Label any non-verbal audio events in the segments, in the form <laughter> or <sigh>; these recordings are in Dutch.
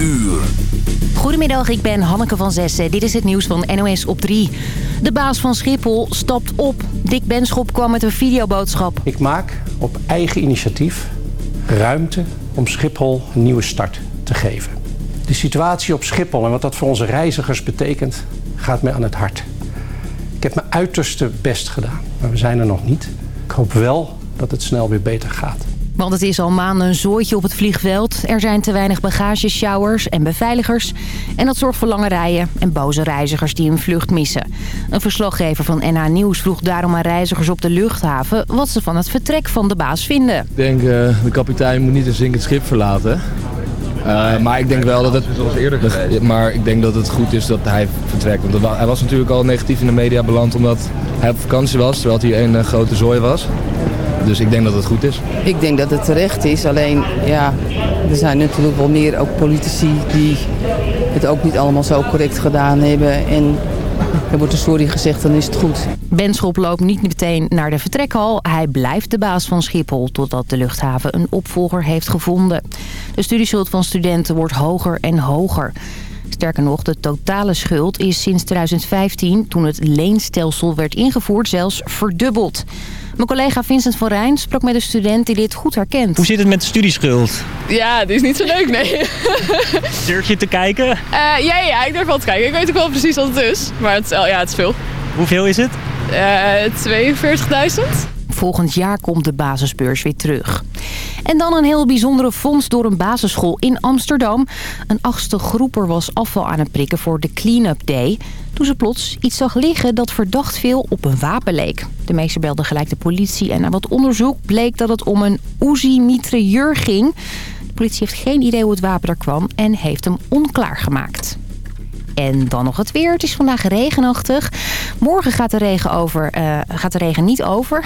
uur. Goedemiddag, ik ben Hanneke van Zessen. Dit is het nieuws van NOS op 3. De baas van Schiphol stapt op. Dick Benschop kwam met een videoboodschap. Ik maak op eigen initiatief ruimte om Schiphol een nieuwe start te geven. De situatie op Schiphol en wat dat voor onze reizigers betekent, gaat mij aan het hart. Ik heb mijn uiterste best gedaan, maar we zijn er nog niet. Ik hoop wel dat het snel weer beter gaat. Want het is al maanden een zooitje op het vliegveld. Er zijn te weinig bagagesjouwers en beveiligers. En dat zorgt voor lange rijen en boze reizigers die een vlucht missen. Een verslaggever van NH Nieuws vroeg daarom aan reizigers op de luchthaven... wat ze van het vertrek van de baas vinden. Ik denk, uh, de kapitein moet niet een zinkend schip verlaten. Uh, maar ik denk wel dat het, maar ik denk dat het goed is dat hij vertrekt. Want hij was natuurlijk al negatief in de media beland omdat hij op vakantie was, terwijl hij een uh, grote zooi was. Dus ik denk dat het goed is. Ik denk dat het terecht is. Alleen, ja, er zijn natuurlijk wel meer ook politici die het ook niet allemaal zo correct gedaan hebben. En er wordt een sorry gezegd, dan is het goed. Benschop loopt niet meteen naar de vertrekhal. Hij blijft de baas van Schiphol totdat de luchthaven een opvolger heeft gevonden. De studieschuld van studenten wordt hoger en hoger. Sterker nog, de totale schuld is sinds 2015, toen het leenstelsel werd ingevoerd, zelfs verdubbeld. Mijn collega Vincent van Rijn sprak met een student die dit goed herkent. Hoe zit het met de studieschuld? Ja, het is niet zo leuk, nee. <laughs> Durf je te kijken? Uh, ja, ja, ik durf wel te kijken. Ik weet ook wel precies wat het is. Maar het, ja, het is veel. Hoeveel is het? Uh, 42.000. Volgend jaar komt de basisbeurs weer terug. En dan een heel bijzondere fonds door een basisschool in Amsterdam. Een achtste groeper was afval aan het prikken voor de clean-up day... toen ze plots iets zag liggen dat verdacht veel op een wapen leek. De meester belden gelijk de politie en na wat onderzoek bleek dat het om een Uzi-mitrailleur ging... De politie heeft geen idee hoe het wapen er kwam en heeft hem onklaar gemaakt. En dan nog het weer. Het is vandaag regenachtig. Morgen gaat de regen, over, uh, gaat de regen niet over.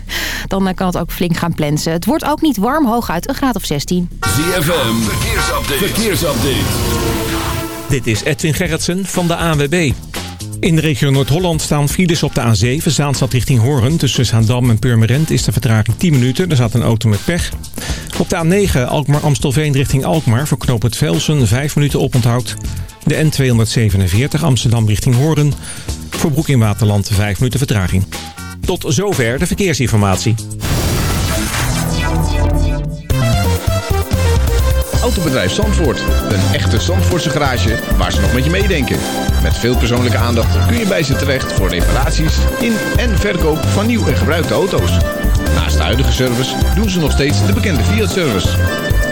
<laughs> dan kan het ook flink gaan plensen. Het wordt ook niet warm, hooguit een graad of 16. ZFM, verkeersupdate. verkeersupdate. Dit is Edwin Gerritsen van de ANWB. In de regio Noord-Holland staan files op de A7, Zaanstad richting Hoorn. Tussen Zaandam en Purmerend is de vertraging 10 minuten. Er staat een auto met pech. Op de A9, Alkmaar-Amstelveen richting Alkmaar... voor knoop het Velsen 5 minuten oponthoud. De N247 Amsterdam richting Hoorn. Voor Broek in Waterland 5 minuten vertraging. Tot zover de verkeersinformatie. Autobedrijf Zandvoort. Een echte Zandvoortse garage waar ze nog met je meedenken. Met veel persoonlijke aandacht kun je bij ze terecht voor reparaties in en verkoop van nieuw en gebruikte auto's. Naast de huidige service doen ze nog steeds de bekende Fiat-service.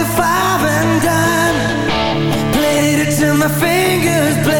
the five and dime Played it till my fingers bled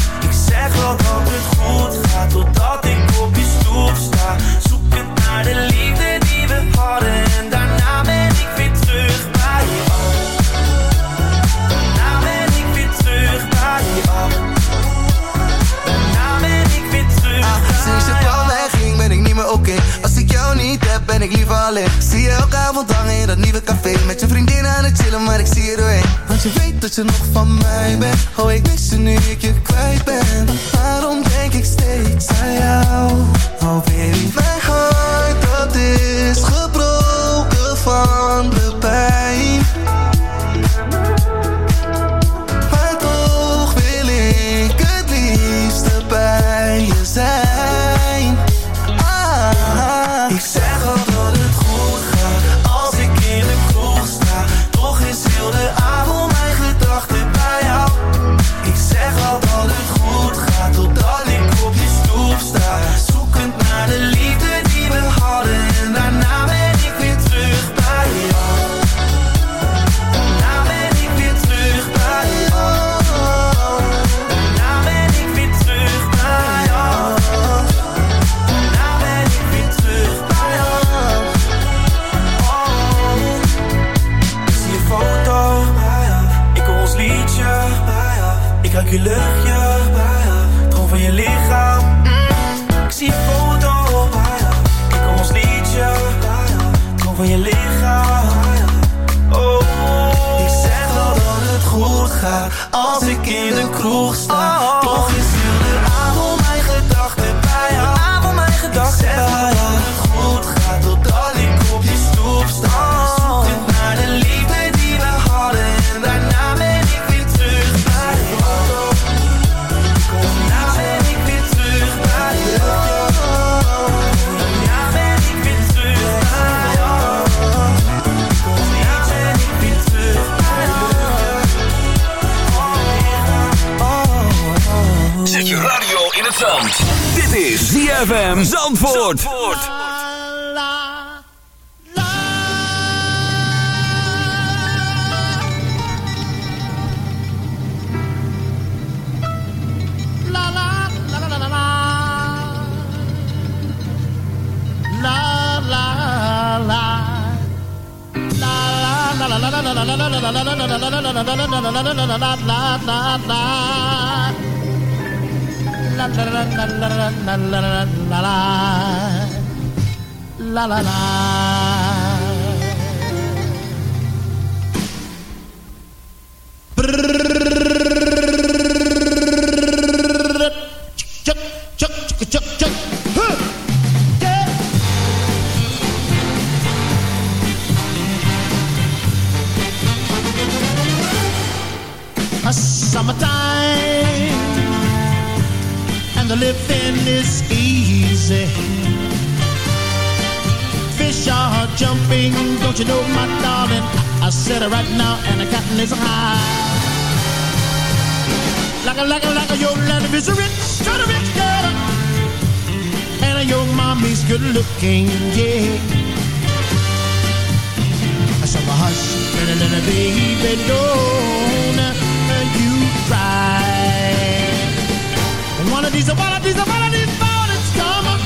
These are what these are what these mornings come up.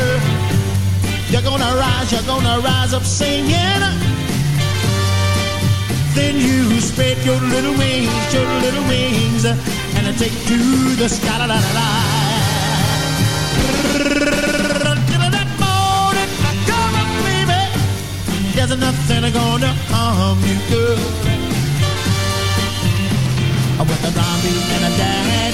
Eh. You're gonna rise, you're gonna rise up singing. Then you spread your little wings, your little wings, and take to the sky. La, la, la, la. That morning, come baby. There's nothing gonna harm you, girl. With a zombie and a dad.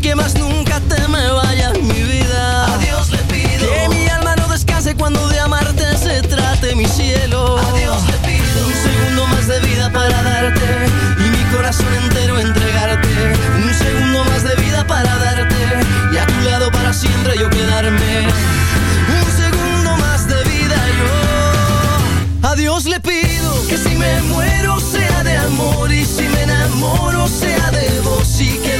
y que más nunca te me vayas mi vida. A Dios le pido que mi alma no descanse cuando de amarte se trate mi cielo. A Dios le pido un segundo más de vida para darte y mi corazón entero entregarte. Un segundo más de vida para darte y a tu lado para siempre yo quedarme. Un segundo más de vida yo a Dios le pido que si me muero sea de amor y si me enamoro sea de vos y que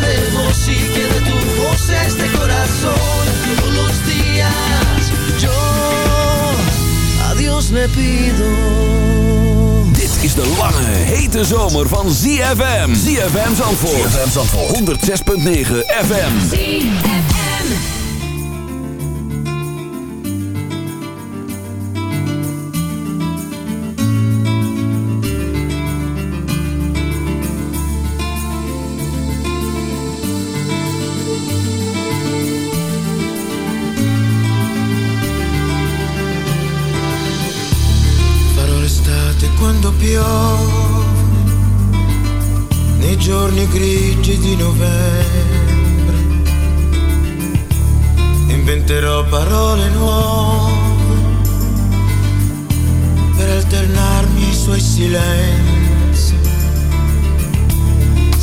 de este corazón todos los días yo a Dios le pido Dit is de lange, hete zomer van ZFM. ZFM Zandvoort. ZFM Zandvoort. 106.9 FM. Farò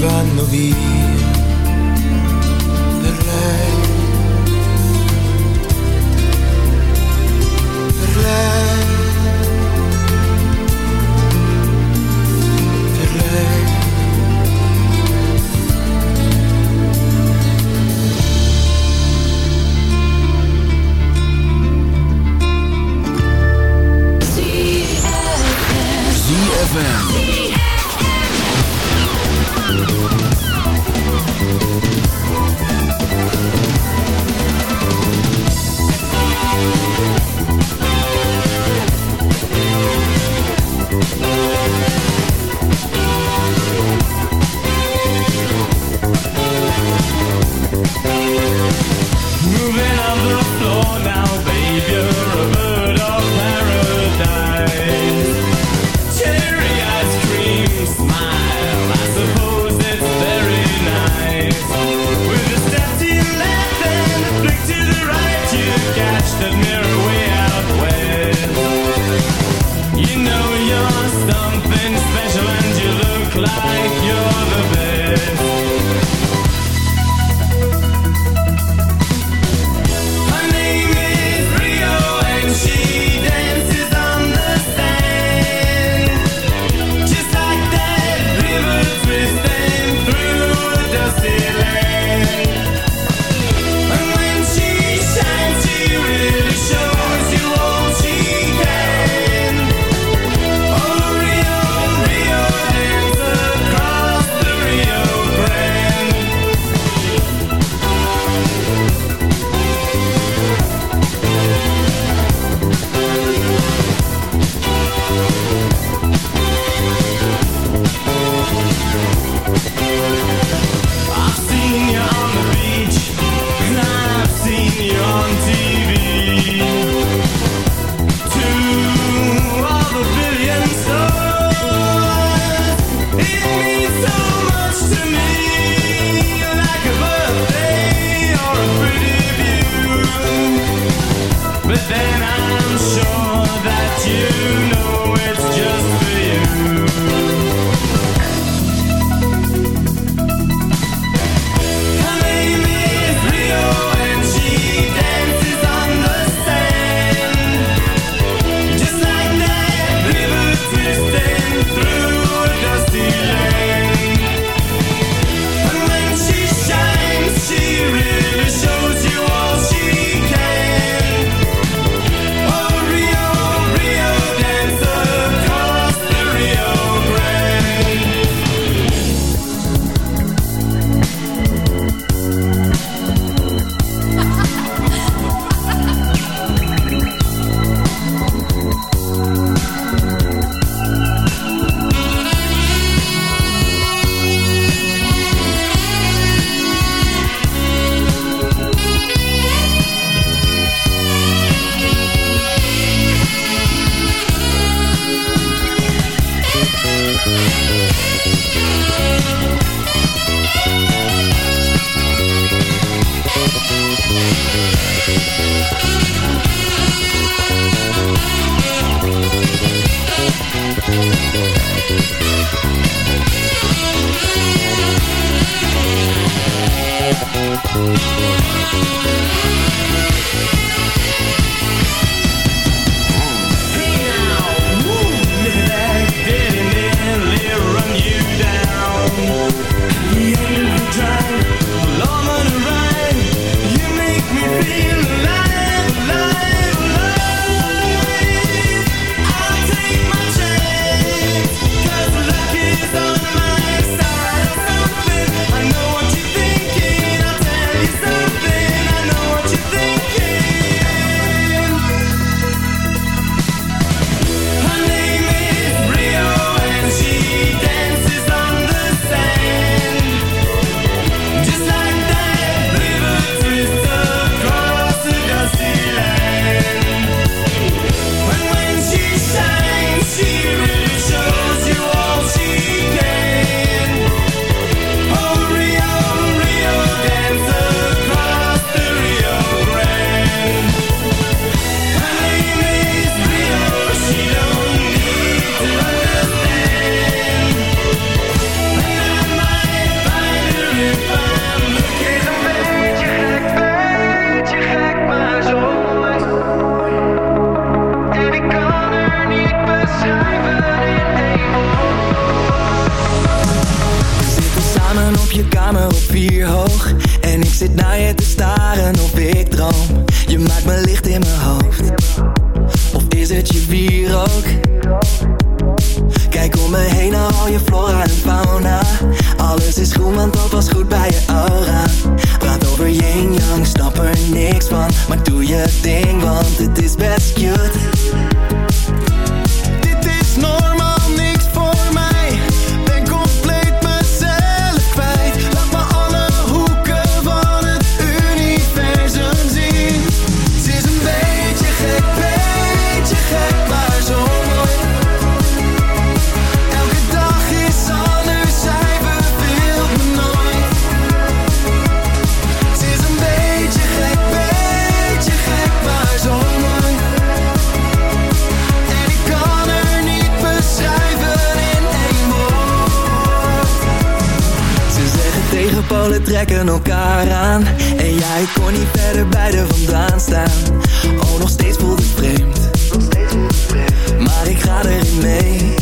vanno via per lei. Per lei. Per lei. ZFM. ZFM. Thank you. Trekken elkaar aan. En jij kon niet verder bij de vandaan staan. Oh, nog steeds voelt het vreemd. Maar ik ga erin mee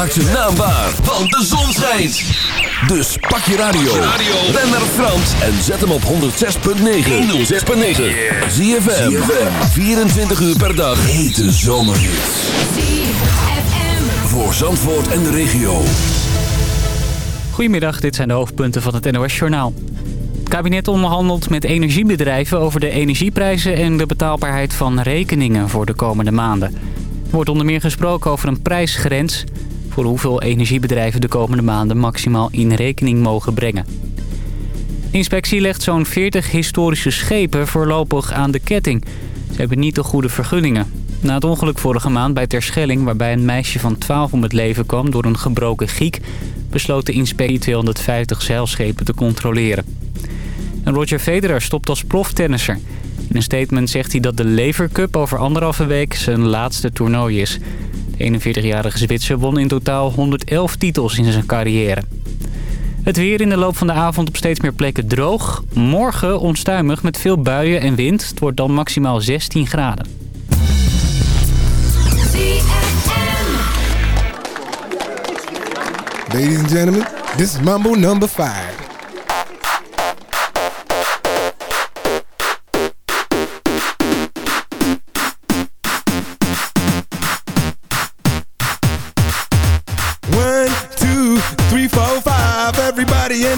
Maak zijn naam waar, want de zon schijnt. Dus pak je radio. Ben naar Frans en zet hem op 106.9. 106.9. ZFM. 24 uur per dag. Hete zomerhits. Voor Zandvoort en de regio. Goedemiddag, dit zijn de hoofdpunten van het NOS-journaal. Het kabinet onderhandelt met energiebedrijven over de energieprijzen... en de betaalbaarheid van rekeningen voor de komende maanden. Er wordt onder meer gesproken over een prijsgrens... voor hoeveel energiebedrijven de komende maanden maximaal in rekening mogen brengen. De inspectie legt zo'n 40 historische schepen voorlopig aan de ketting. Ze hebben niet de goede vergunningen. Na het ongeluk vorige maand bij Terschelling... waarbij een meisje van 12 om het leven kwam door een gebroken giek... besloot de inspectie 250 zeilschepen te controleren. En Roger Federer stopt als proftennisser. In een statement zegt hij dat de Lever Cup over anderhalve week zijn laatste toernooi is. 41-jarige Zwitser won in totaal 111 titels in zijn carrière. Het weer in de loop van de avond op steeds meer plekken droog. Morgen onstuimig met veel buien en wind. Het wordt dan maximaal 16 graden. Ladies and gentlemen, this is Mambo number 5.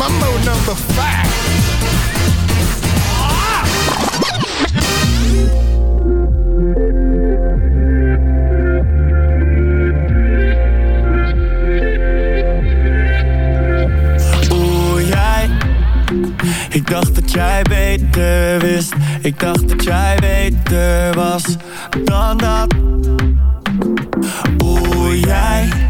Mambo number five. Oeh, jij. Ik dacht dat jij beter wist. Ik dacht dat jij beter was dan dat. Oeh, jij.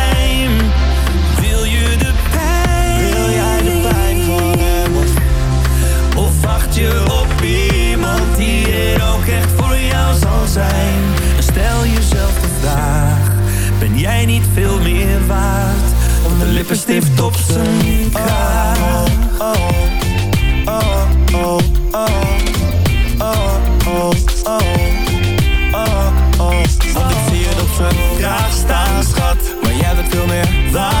veel meer waard Want de lippenstift op zijn kraag oh, oh, oh, oh, oh, Want ik zie het op zijn graag staan, schat Maar jij bent veel meer waard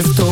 w to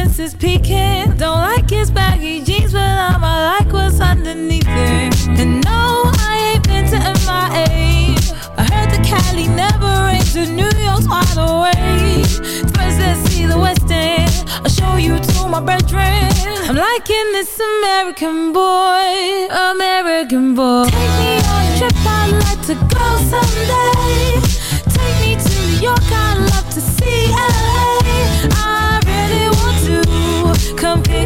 confidence is peaking. Don't like his baggy jeans, but I'ma like what's underneath it. And no, I ain't been to MIA. I heard the Cali never rains, and New York's wide awake. First, let's see the West End. I'll show you to my bedroom. I'm liking this American boy, American boy. Take me on a trip, I'd like to go someday. Take me to New York, I'd love to see LA.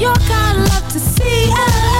you're gonna love to see us.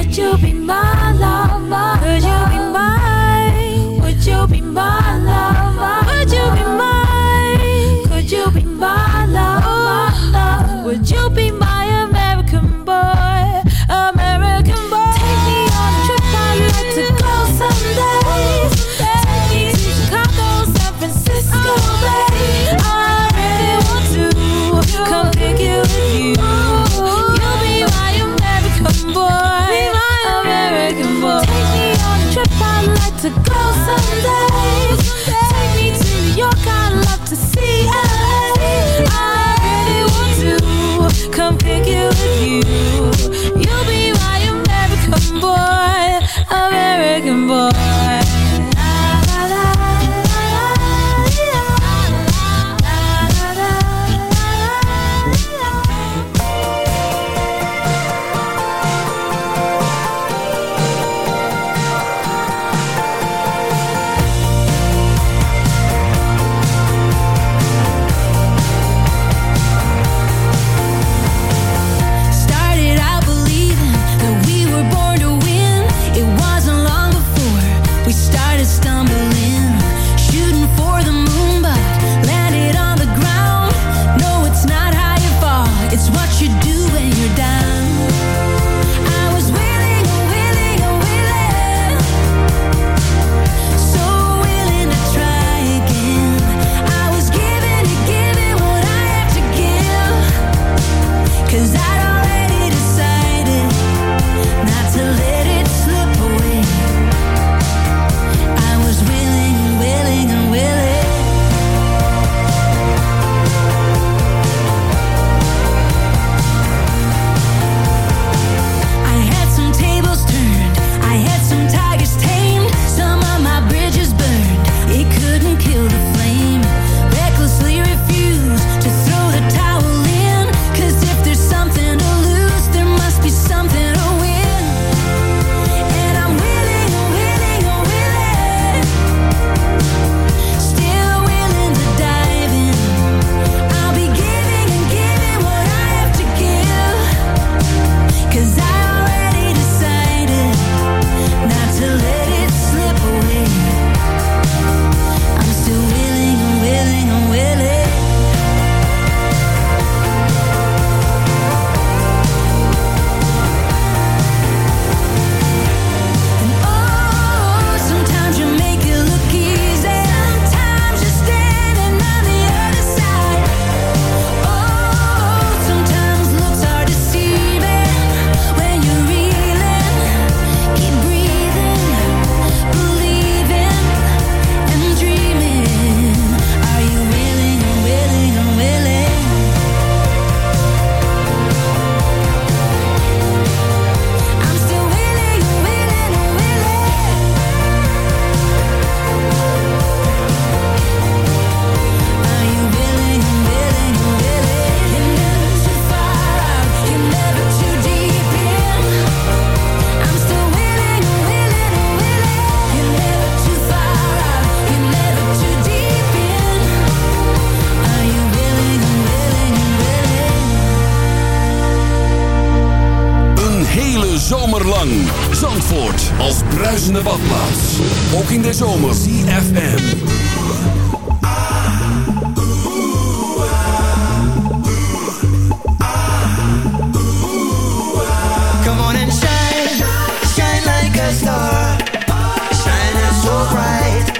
Would you be my lover? Would you be mine? Would you be my lover? Would you be mine? You be my lover? Would you be my zomerlang. Zandvoort als bruisende badplaats. Ook in de zomer. CFM. Come on and shine. Shine like a star. Shine so bright.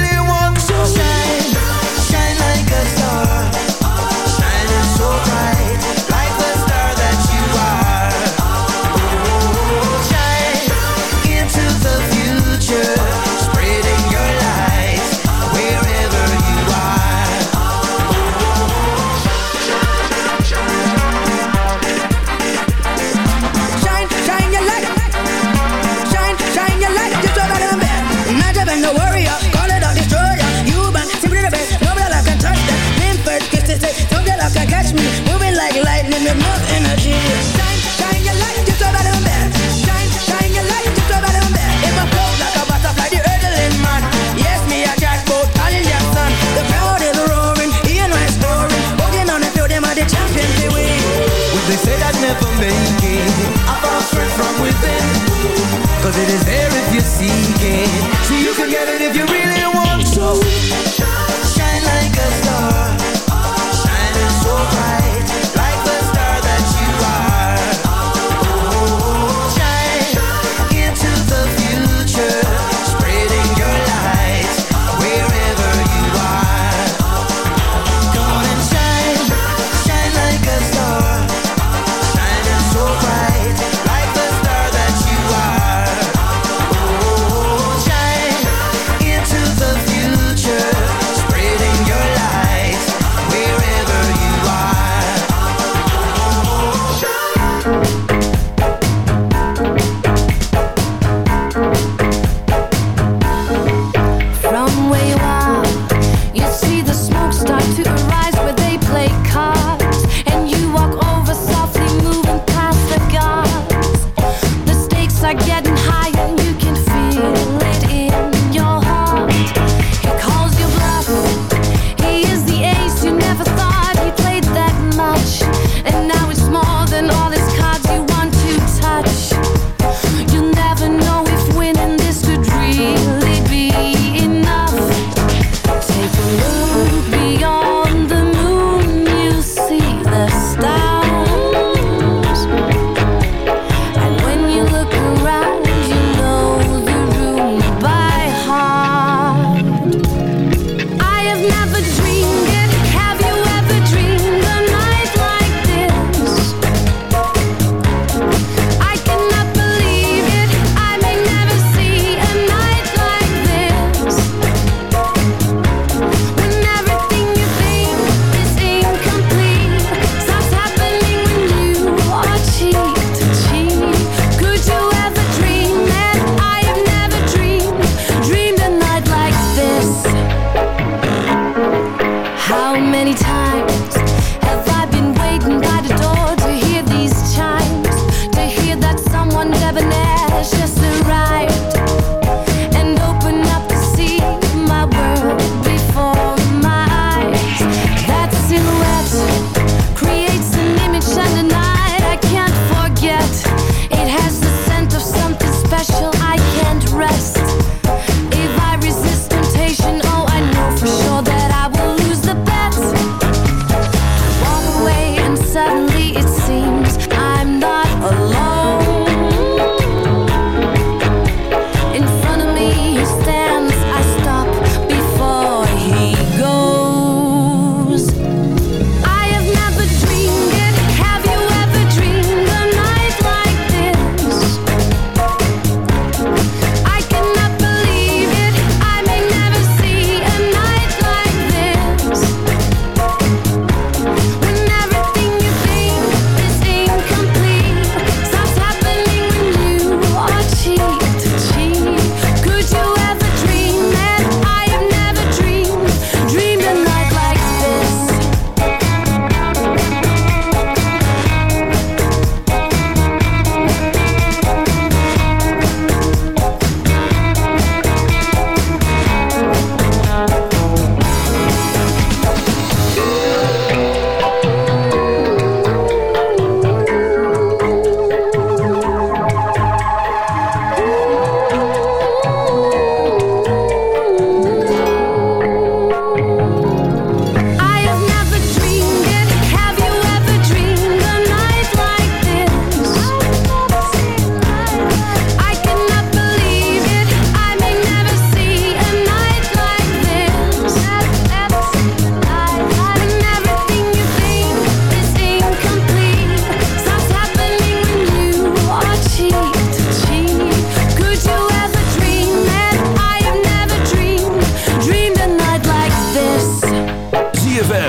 never make it. I found strength from within. Cause it is there if you seek it So you can get it if you really want to.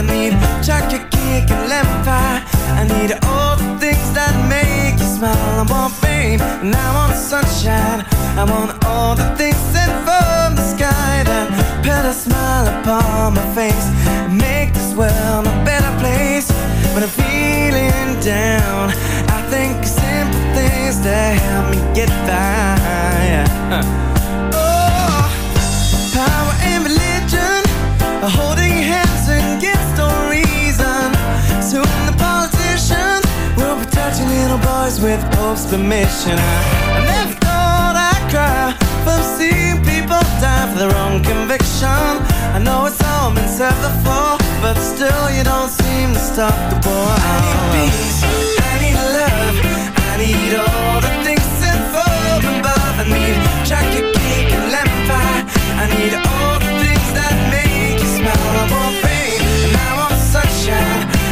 I need chocolate cake and lemon pie. I need all the things that make you smile. I want fame and I want sunshine. I want all the things sent from the sky that put a smile upon my face and make this world a better place. When I'm feeling down, I think of simple things that help me get by. <laughs> Oh, power and religion holding Soon the politicians will be touching little boys with Pope's permission. I, never thought I'd cry from seeing people die for their own conviction. I know it's all been said before, but still you don't seem to stop the war. I need peace, I need love, I need all the things sent from above. I need chocolate cake and lemon pie. I need all the things that make you smile. I want fame and I want sunshine.